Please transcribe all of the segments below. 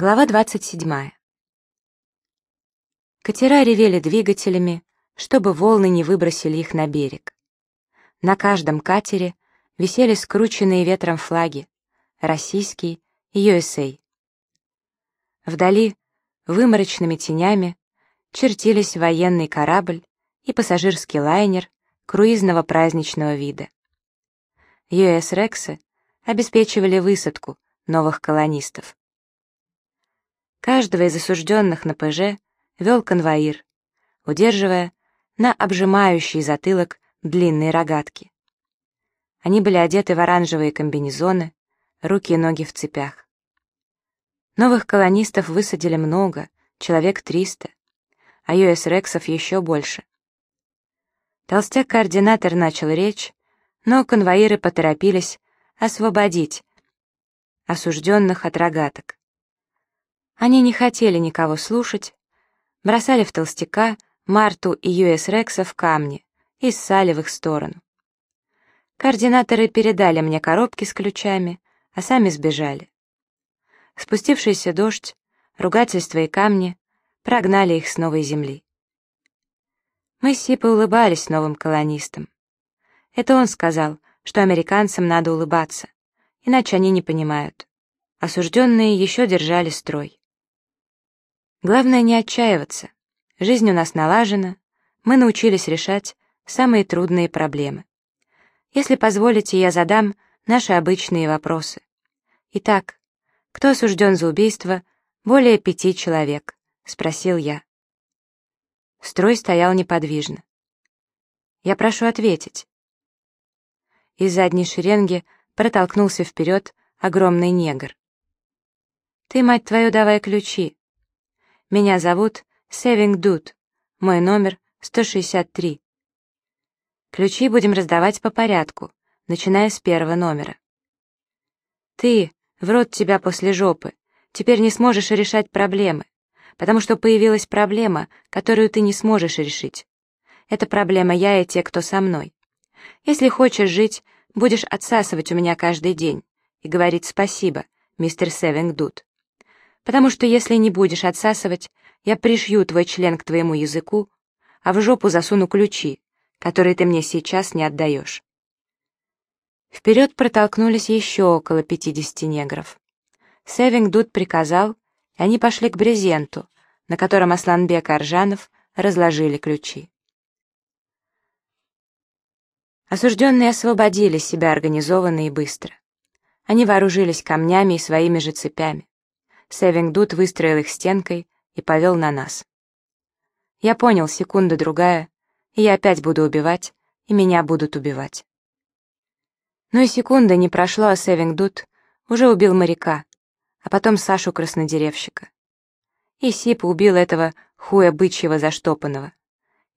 Глава 27. Катера ревели двигателями, чтобы волны не выбросили их на берег. На каждом катере висели скрученные ветром флаги — российский и USA. Вдали, выморочными тенями, чертились военный корабль и пассажирский лайнер круизного праздничного вида. US Рексы обеспечивали высадку новых колонистов. Каждого из осужденных на ПЖ вел конвоир, удерживая на обжимающий затылок длинные рогатки. Они были одеты в оранжевые комбинезоны, руки и ноги в цепях. Новых колонистов высадили много, человек 300, а ЮС-рексов еще больше. Толстяк-координатор начал речь, но конвоиры поторопились освободить осужденных от рогаток. Они не хотели никого слушать, бросали в толстяка, Марту и Ю.С. Рекса в камни и ссали в их сторону. Координаторы передали мне коробки с ключами, а сами сбежали. Спустившийся дождь, ругательства и камни прогнали их с новой земли. Мы с Сипой улыбались новым колонистам. Это он сказал, что американцам надо улыбаться, иначе они не понимают. Осужденные еще держали строй. Главное не отчаиваться. Жизнь у нас налажена, мы научились решать самые трудные проблемы. Если позволите, я задам наши обычные вопросы. Итак, кто осужден за убийство более пяти человек? Спросил я. Строй стоял неподвижно. Я прошу ответить. Из задней шеренги протолкнулся вперед огромный негр. «Ты, мать твою, давай ключи!» Меня зовут Севинг Дуд. Мой номер 163. Ключи будем раздавать по порядку, начиная с первого номера. Ты, в рот тебя после жопы, теперь не сможешь решать проблемы, потому что появилась проблема, которую ты не сможешь решить. Это проблема я и те, кто со мной. Если хочешь жить, будешь отсасывать у меня каждый день и говорить спасибо, мистер Севинг Дуд потому что если не будешь отсасывать, я пришью твой член к твоему языку, а в жопу засуну ключи, которые ты мне сейчас не отдаешь. Вперед протолкнулись еще около пятидесяти негров. Севинг Дуд приказал, и они пошли к брезенту, на котором Асланбек и Аржанов разложили ключи. Осужденные освободили себя организованно и быстро. Они вооружились камнями и своими же цепями. Севингдут выстроил их стенкой и повел на нас. Я понял, секунда-другая, и я опять буду убивать, и меня будут убивать. Но и секунда не прошло, а Севингдут уже убил моряка, а потом Сашу краснодеревщика. И Сипа убил этого хуя бычьего заштопанного.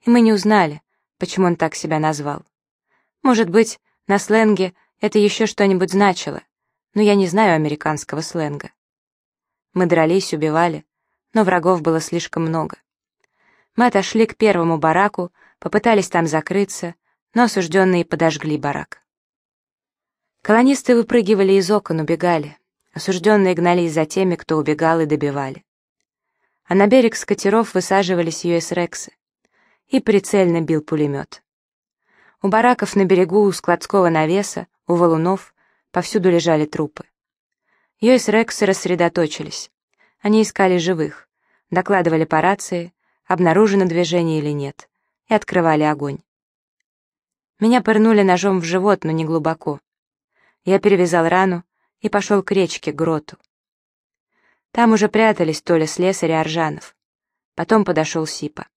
И мы не узнали, почему он так себя назвал. Может быть, на сленге это еще что-нибудь значило, но я не знаю американского сленга. Мы дрались, убивали, но врагов было слишком много. Мы отошли к первому бараку, попытались там закрыться, но осужденные подожгли барак. Колонисты выпрыгивали из окон, убегали. Осужденные гнались за теми, кто убегал и добивали. А на берег с катеров высаживались ЮС-рексы. И прицельно бил пулемет. У бараков на берегу, у складского навеса, у валунов повсюду лежали трупы. Йойс Рексы рассредоточились. Они искали живых, докладывали по рации, обнаружено движение или нет, и открывали огонь. Меня пырнули ножом в живот, но не глубоко. Я перевязал рану и пошел к речке, к гроту. Там уже прятались Толя Слесарь и Аржанов. Потом подошел Сипа.